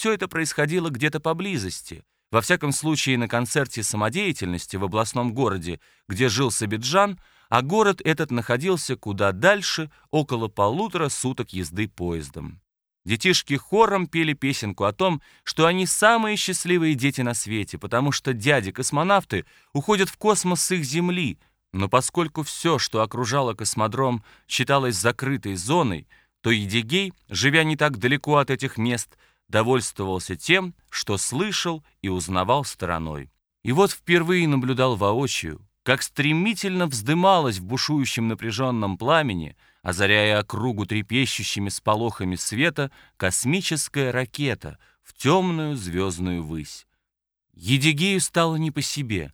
все это происходило где-то поблизости, во всяком случае на концерте самодеятельности в областном городе, где жил Сабиджан, а город этот находился куда дальше, около полутора суток езды поездом. Детишки хором пели песенку о том, что они самые счастливые дети на свете, потому что дяди-космонавты уходят в космос с их Земли, но поскольку все, что окружало космодром, считалось закрытой зоной, то Едигей, живя не так далеко от этих мест, довольствовался тем, что слышал и узнавал стороной. И вот впервые наблюдал воочию, как стремительно вздымалась в бушующем напряженном пламени, озаряя округу трепещущими сполохами света, космическая ракета в темную звездную высь. Едигею стало не по себе.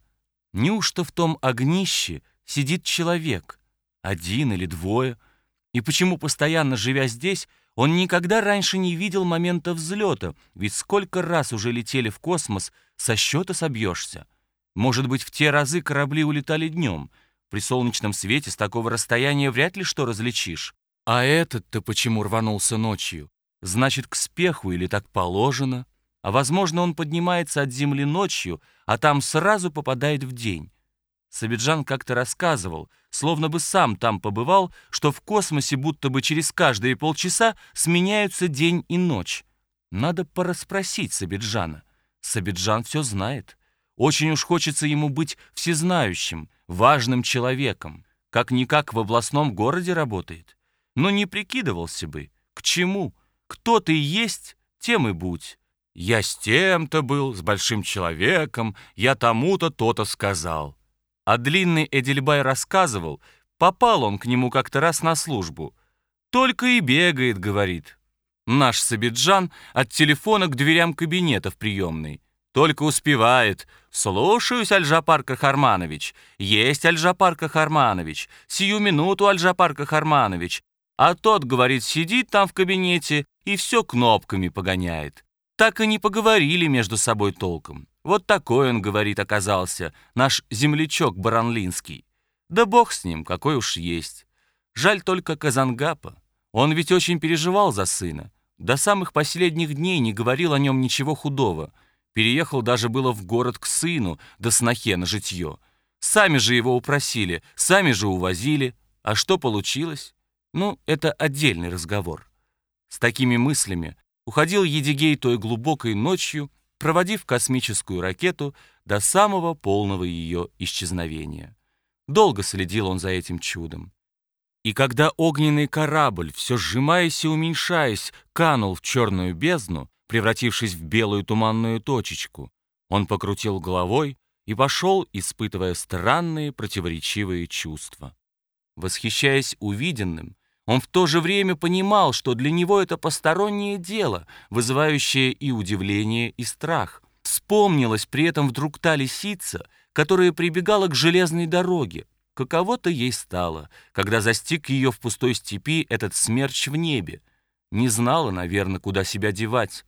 Неужто в том огнище сидит человек, один или двое, и почему, постоянно живя здесь, он никогда раньше не видел момента взлета, ведь сколько раз уже летели в космос, со счета собьешься. Может быть, в те разы корабли улетали днем. При солнечном свете с такого расстояния вряд ли что различишь. А этот-то почему рванулся ночью? Значит, к спеху или так положено? А возможно, он поднимается от земли ночью, а там сразу попадает в день. Сабиджан как-то рассказывал, словно бы сам там побывал, что в космосе будто бы через каждые полчаса сменяются день и ночь. Надо порасспросить Сабиджана. Сабиджан все знает. Очень уж хочется ему быть всезнающим, важным человеком. Как-никак в областном городе работает. Но не прикидывался бы. К чему? Кто ты есть, тем и будь. Я с тем-то был, с большим человеком, я тому-то то-то сказал. А длинный Эдельбай рассказывал, попал он к нему как-то раз на службу. «Только и бегает», — говорит. Наш Сабиджан от телефона к дверям кабинета в приемной. Только успевает. «Слушаюсь, Альжапар Кахарманович. Есть Альжапар Кахарманович. Сию минуту, Альжапар Кахарманович». А тот, говорит, сидит там в кабинете и все кнопками погоняет. Так и не поговорили между собой толком. Вот такой он, говорит, оказался, наш землячок Баранлинский. Да бог с ним, какой уж есть. Жаль только Казангапа. Он ведь очень переживал за сына. До самых последних дней не говорил о нем ничего худого. Переехал даже было в город к сыну, да снохе на житье. Сами же его упросили, сами же увозили. А что получилось? Ну, это отдельный разговор. С такими мыслями уходил Едигей той глубокой ночью, проводив космическую ракету до самого полного ее исчезновения. Долго следил он за этим чудом. И когда огненный корабль, все сжимаясь и уменьшаясь, канул в черную бездну, превратившись в белую туманную точечку, он покрутил головой и пошел, испытывая странные противоречивые чувства. Восхищаясь увиденным, он в то же время понимал, что для него это постороннее дело, вызывающее и удивление, и страх. Вспомнилась при этом вдруг та лисица, которая прибегала к железной дороге. Каково-то ей стало, когда застиг ее в пустой степи этот смерч в небе. Не знала, наверное, куда себя девать.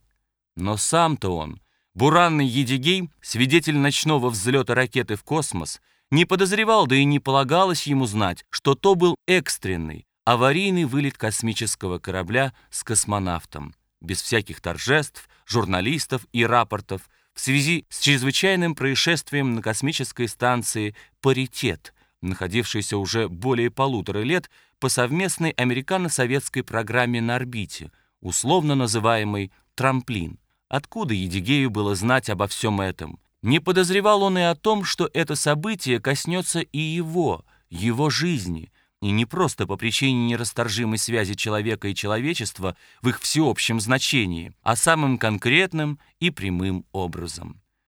Но сам-то он, буранный Едигей, свидетель ночного взлета ракеты в космос, не подозревал, да и не полагалось ему знать, что то был экстренный, аварийный вылет космического корабля с космонавтом, без всяких торжеств, журналистов и рапортов, в связи с чрезвычайным происшествием на космической станции «Паритет», находившейся уже более полутора лет по совместной американо-советской программе на орбите, условно называемой «Трамплин». Откуда Едигею было знать обо всем этом? Не подозревал он и о том, что это событие коснется и его, его жизни – и не просто по причине нерасторжимой связи человека и человечества в их всеобщем значении, а самым конкретным и прямым образом.